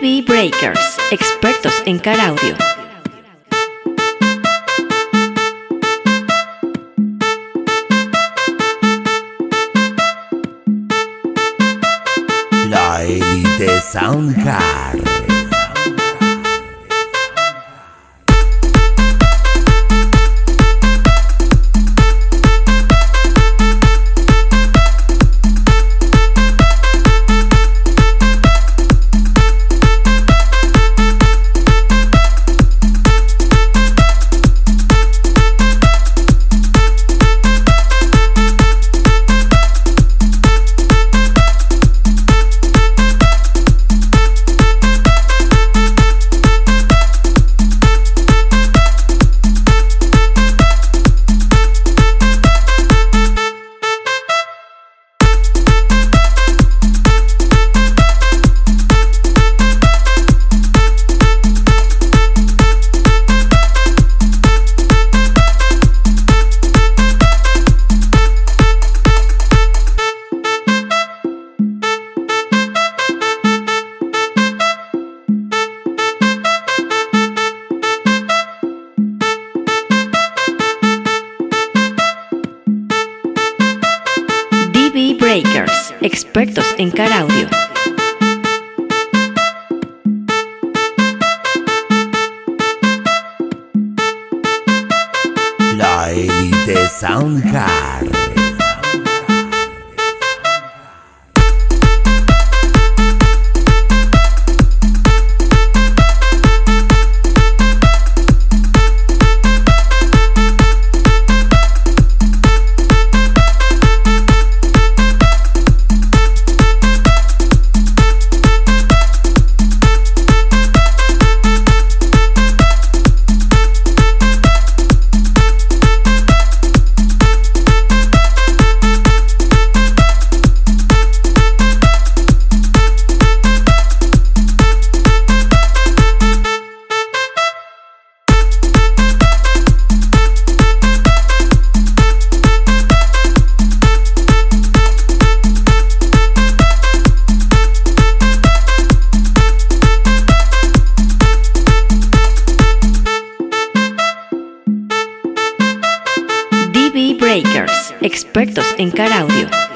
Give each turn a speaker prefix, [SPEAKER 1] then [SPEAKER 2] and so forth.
[SPEAKER 1] Breakers, expertos en car audio.
[SPEAKER 2] La Soundcar.
[SPEAKER 1] Breakers, expertos en car audio.
[SPEAKER 2] La Soundcar.
[SPEAKER 1] Breakers, expertos en car audio.